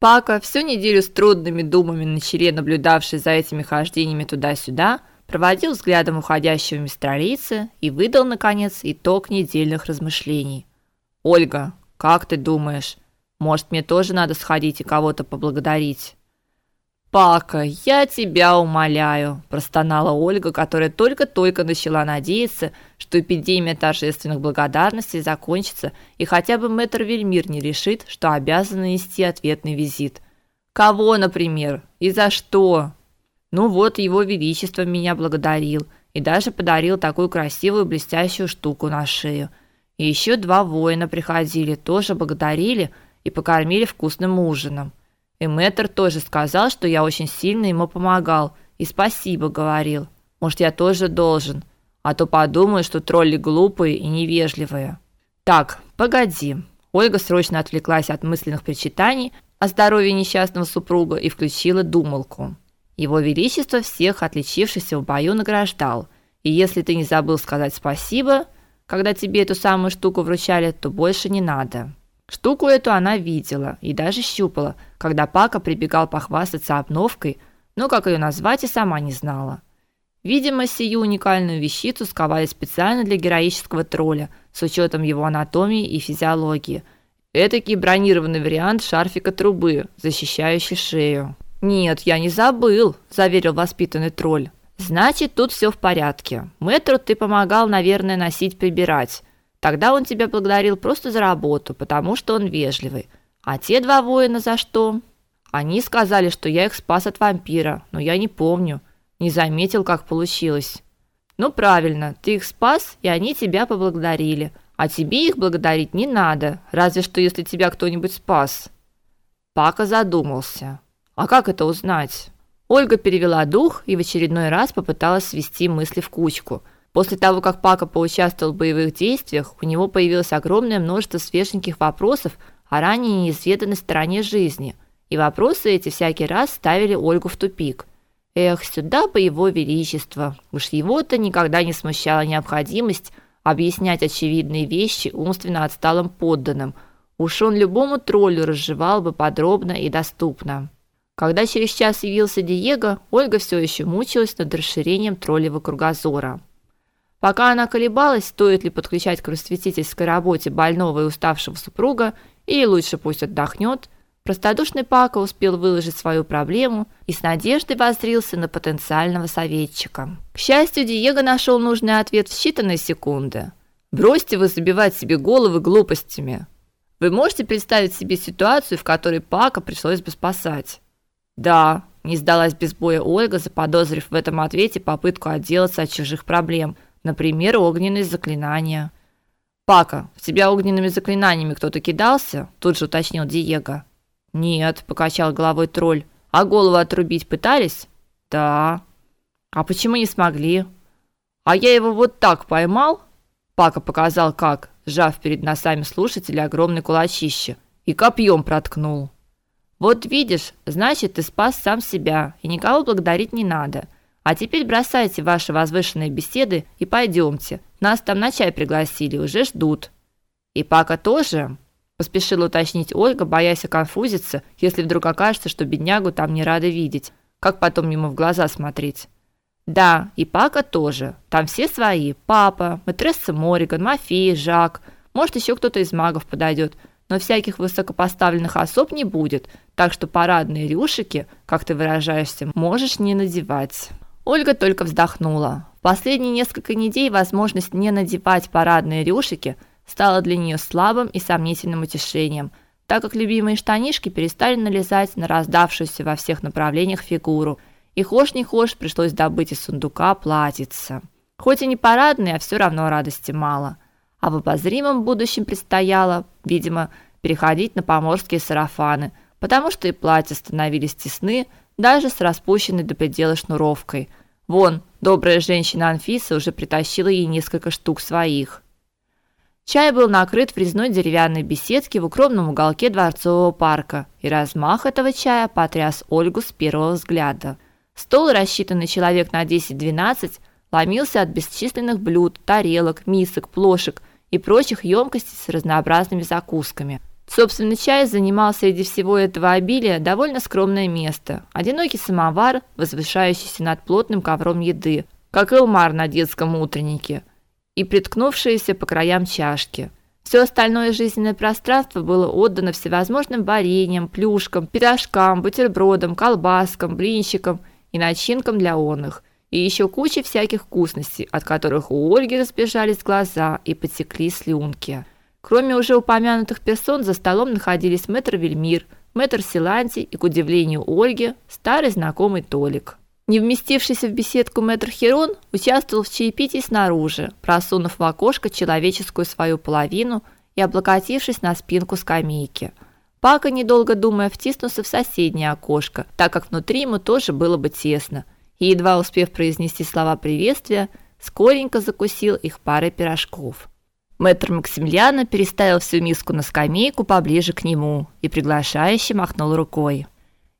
Пака, всю неделю с трудными думами на челе наблюдавший за этими хождениями туда-сюда, проводил взглядом уходящего мистралицы и выдал наконец итог недельных размышлений. Ольга, как ты думаешь, может, мне тоже надо сходить и кого-то поблагодарить? Пака, я тебя умоляю, простонала Ольга, которая только-только начала надеяться, что эпидемия торжественных благодарностей закончится, и хотя бы мэтр Вельмир не решит, что обязан нанести ответный визит. Кого, например? И за что? Ну вот, его величество меня благодарил и даже подарил такую красивую блестящую штуку на шею. И еще два воина приходили, тоже благодарили и покормили вкусным ужином. И мэтр тоже сказал, что я очень сильно ему помогал и спасибо говорил. Может, я тоже должен, а то подумаю, что тролли глупые и невежливые. Так, погоди. Ольга срочно отвлеклась от мысленных причитаний о здоровье несчастного супруга и включила думалку. Его величество всех отличившихся в бою награждал. И если ты не забыл сказать спасибо, когда тебе эту самую штуку вручали, то больше не надо. Штуку эту она видела и даже щупала, когда Пака прибегал похвастаться обновкой, но как ее назвать и сама не знала. Видимо, сию уникальную вещицу сковали специально для героического тролля, с учетом его анатомии и физиологии. Этакий бронированный вариант шарфика трубы, защищающий шею. Нет, я не забыл, заверил воспитанный тролль. Значит, тут все в порядке. Мэтру ты помогал, наверное, носить, прибирать. Тогда он тебя благодарил просто за работу, потому что он вежливый. А те два воина за что? Они сказали, что я их спас от вампира, но я не помню, не заметил, как получилось. Ну правильно, ты их спас, и они тебя поблагодарили. А тебе их благодарить не надо, разве что если тебя кто-нибудь спас. Пака задумался. А как это узнать? Ольга перевела дух и в очередной раз попыталась свести мысли в кучку – После того, как Пака поучаствовал в боевых действиях, у него появилось огромное множество свеженьких вопросов о ранее неизведанной стороне жизни, и вопросы эти всякий раз ставили Ольгу в тупик. Эх, сюда бы его величество. Уж его-то никогда не смущала необходимость объяснять очевидные вещи умственно отсталым подданным. Уж он любому троллю разжевал бы подробно и доступно. Когда через час явился Диего, Ольга все еще мучилась над расширением троллевого кругозора. Пока она колебалась, стоит ли подключать к просветительской работе больного и уставшего супруга, или лучше пусть отдохнет, простодушный Пака успел выложить свою проблему и с надеждой воззрился на потенциального советчика. К счастью, Диего нашел нужный ответ в считанные секунды. «Бросьте вы забивать себе головы глупостями. Вы можете представить себе ситуацию, в которой Пака пришлось бы спасать?» «Да», – не сдалась без боя Ольга, заподозрив в этом ответе попытку отделаться от чужих проблем – Например, огненные заклинания. Пака, в тебя огненными заклинаниями кто-то кидался? Тут же уточнил Диего. Нет, покачал головой тролль. А голову отрубить пытались? Да. А почему не смогли? А я его вот так поймал? Пака показал как, сжав перед носами слушателя огромный кулачище и копьем проткнул. Вот видишь, значит, ты спас сам себя, и никого благодарить не надо. А теперь бросайте ваши возвышенные беседы и пойдемте. Нас там на чай пригласили, уже ждут. И Пака тоже, поспешила уточнить Ольга, боясь оконфузиться, если вдруг окажется, что беднягу там не рады видеть. Как потом ему в глаза смотреть? Да, и Пака тоже. Там все свои: папа, матресса Мориган, Мафия, Жак, может, еще кто-то из магов подойдет. Но всяких высокопоставленных особ не будет, так что парадные рюшики, как ты выражаешься, можешь не надевать. Ольга только вздохнула. Последние несколько недель возможность не надевать парадные рюшики стала для нее слабым и сомнительным утешением, так как любимые штанишки перестали налезать на раздавшуюся во всех направлениях фигуру, и хошь не хошь пришлось добыть из сундука платьице. Хоть и не парадные, а все равно радости мало. А в обозримом будущем предстояло, видимо, переходить на поморские сарафаны, потому что и платья становились тесны, даже с распущенной до предела шнуровкой. Вон, добрая женщина Анфиса уже притащила ей несколько штук своих. Чай был накрыт в резной деревянной беседке в укромном уголке дворцового парка, и размах этого чая потряс Ольгу с первого взгляда. Стол, рассчитанный человек на 10-12, ломился от бесчисленных блюд, тарелок, мисок, плошек и прочих емкостей с разнообразными закусками. Собственно, чай занимал среди всего этого обилия довольно скромное место. Одинокий самовар, возвышающийся над плотным ковром еды, как Элмар на детском утреннике, и приткнувшиеся по краям чашки. Все остальное жизненное пространство было отдано всевозможным вареньям, плюшкам, пирожкам, бутербродам, колбаскам, блинчикам и начинкам для оных, и еще куче всяких вкусностей, от которых у Ольги разбежались глаза и потекли слюнки. Кроме уже упомянутых персон, за столом находились мэтр Вельмир, мэтр Силантий и, к удивлению Ольги, старый знакомый Толик. Не вместившийся в беседку мэтр Херон участвовал в чаепитии снаружи, просунув в окошко человеческую свою половину и облокотившись на спинку скамейки. Пака, недолго думая, втиснулся в соседнее окошко, так как внутри ему тоже было бы тесно, и, едва успев произнести слова приветствия, скоренько закусил их парой пирожков. Мэтр Максимилиана переставил всю миску на скамейку поближе к нему и приглашающе махнул рукой.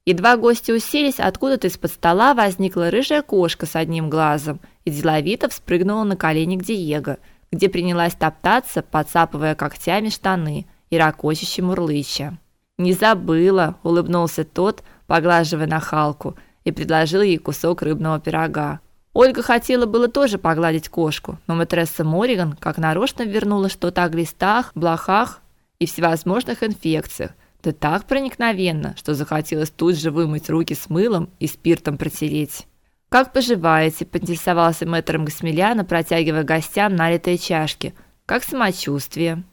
Едва гости уселись, откуда-то из-под стола возникла рыжая кошка с одним глазом и деловито вспрыгнула на колени к Диего, где принялась топтаться, подцапывая когтями штаны и ракочуще мурлыча. «Не забыла», – улыбнулся тот, поглаживая нахалку, и предложил ей кусок рыбного пирога. Ольга хотела было тоже погладить кошку, но матресса Мориган как нарочно вернула что-то о глистах, блохах и всевозможных инфекциях, да так проникновенно, что захотелось тут же вымыть руки с мылом и спиртом протереть. «Как поживаете?» – поинтересовался мэтр Гасмеляна, протягивая гостям налитые чашки. «Как самочувствие?»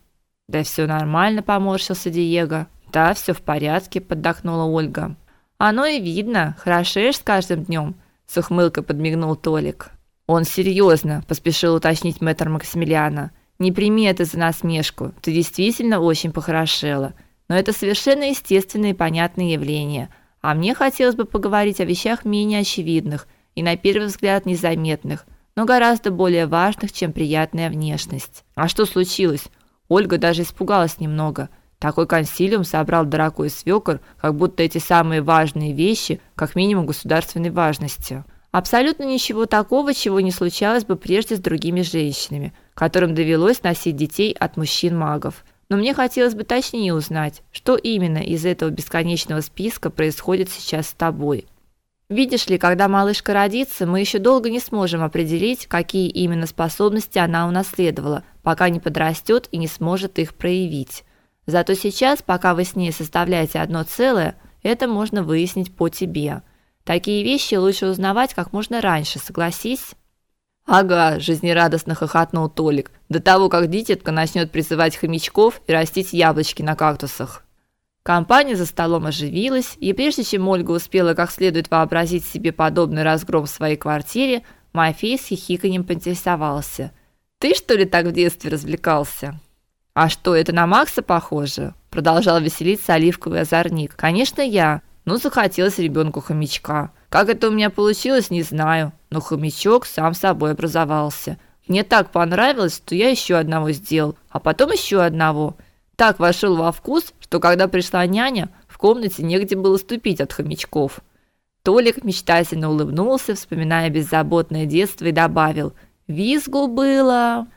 «Да все нормально», – поморщился Диего. «Да, все в порядке», – поддохнула Ольга. «Оно и видно, хорошеешь с каждым днем», с ухмылкой подмигнул Толик. Он серьезно, поспешил уточнить мэтр Максимилиана. Не прими это за насмешку. Ты действительно очень похорошела, но это совершенно естественное и понятное явление. А мне хотелось бы поговорить о вещах менее очевидных и на первый взгляд незаметных, но гораздо более важных, чем приятная внешность. А что случилось? Ольга даже испугалась немного. Такой консилиум собрал дорогой свекор, как будто эти самые важные вещи, как минимум государственной важности. Абсолютно ничего такого, чего не случалось бы прежде с другими женщинами, которым довелось носить детей от мужчин-магов. Но мне хотелось бы точнее узнать, что именно из этого бесконечного списка происходит сейчас с тобой. Видишь ли, когда малышка родится, мы еще долго не сможем определить, какие именно способности она унаследовала, пока не подрастет и не сможет их проявить. Зато сейчас, пока вы с ней составляете одно целое, это можно выяснить по тебе. Такие вещи лучше узнавать как можно раньше, согласись. Ага, жизнерадостно хохотнул Толик. До того, как дитятка начнет призывать хомячков и растить яблочки на кактусах. Компания за столом оживилась, и прежде чем Ольга успела как следует вообразить себе подобный разгром в своей квартире, Мафей с хихиканьем поинтересовался: "Ты что ли так в детстве развлекался?" А что, это на Макса похоже? Продолжал веселиться оливковый озорник. Конечно, я. Ну, захотелось ребенку хомячка. Как это у меня получилось, не знаю, но хомячок сам собой образовался. Мне так понравилось, что я еще одного сделал, а потом еще одного. Так вошел во вкус, что когда пришла няня, в комнате негде было ступить от хомячков. Толик мечтательно улыбнулся, вспоминая беззаботное детство и добавил: "Визгу было".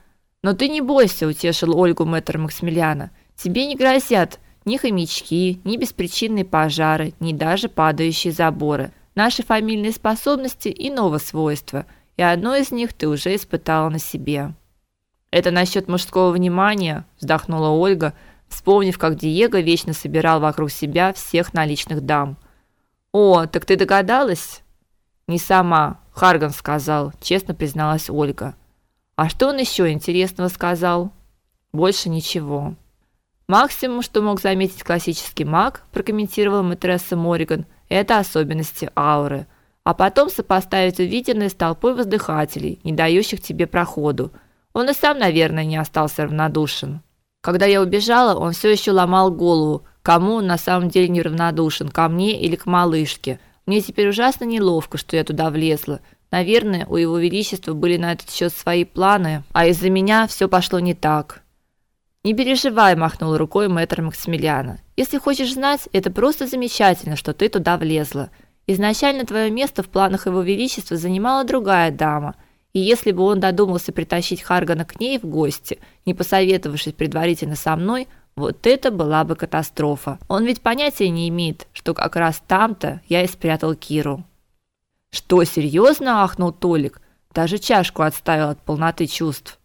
Но ты не бойся, утешил Ольгу мэтр Максимилиана. Тебе не грозят ни хомячки, ни беспричинные пожары, ни даже падающие заборы. Наши фамильные способности иного свойства, и одно из них ты уже испытала на себе. Это насчет мужского внимания, вздохнула Ольга, вспомнив, как Диего вечно собирал вокруг себя всех наличных дам. О, так ты догадалась? Не сама, Харган сказал, честно призналась Ольга. А что он еще интересного сказал? Больше ничего. Максимум, что мог заметить классический маг, прокомментировал мэтресса Мориган, это особенности ауры. А потом сопоставить увиденное с толпой воздыхателей, не дающих тебе проходу. Он и сам, наверное, не остался равнодушен. Когда я убежала, он все еще ломал голову, кому он на самом деле не равнодушен, ко мне или к малышке. Мне теперь ужасно неловко, что я туда влезла. Наверное, у его величества были на этот счет свои планы, а из-за меня все пошло не так. Не переживай, махнул рукой мэтр Максимилиана. Если хочешь знать, это просто замечательно, что ты туда влезла. Изначально твое место в планах его величества занимала другая дама. И если бы он додумался притащить Харгана к ней в гости, не посоветовавшись предварительно со мной, Вот это была бы катастрофа. Он ведь понятия не имеет, что как раз там-то я и спрятал Киру. Что, серьезно? ахнул Толик. Даже чашку отставил от полноты чувств.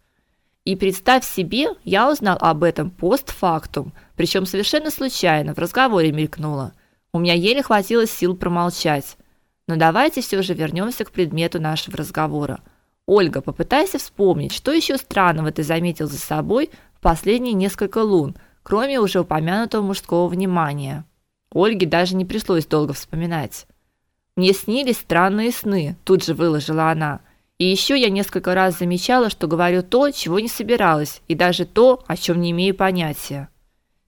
И представь себе, я узнал об этом постфактум, причем совершенно случайно, в разговоре мелькнуло. У меня еле хватило сил промолчать. Но давайте все же вернемся к предмету нашего разговора. Ольга, попытайся вспомнить, что еще странного ты заметил за собой в последние несколько лун, кроме уже упомянутого мужского внимания. Ольге даже не пришлось долго вспоминать. Мне снились странные сны, тут же выложила она. И еще я несколько раз замечала, что говорю то, чего не собиралась, и даже то, о чем не имею понятия.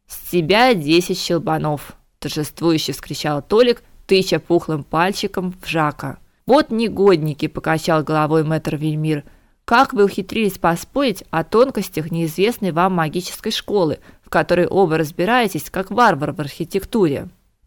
С тебя десять щелбанов, торжествующе вскричал Толик, тыча пухлым пальчиком в Жака. Вот негодники, покачал головой мэтр Вельмир. Как вы ухитрились поспорить о тонкостях неизвестной вам магической школы, в которой оба разбираетесь, как варвар в архитектуре?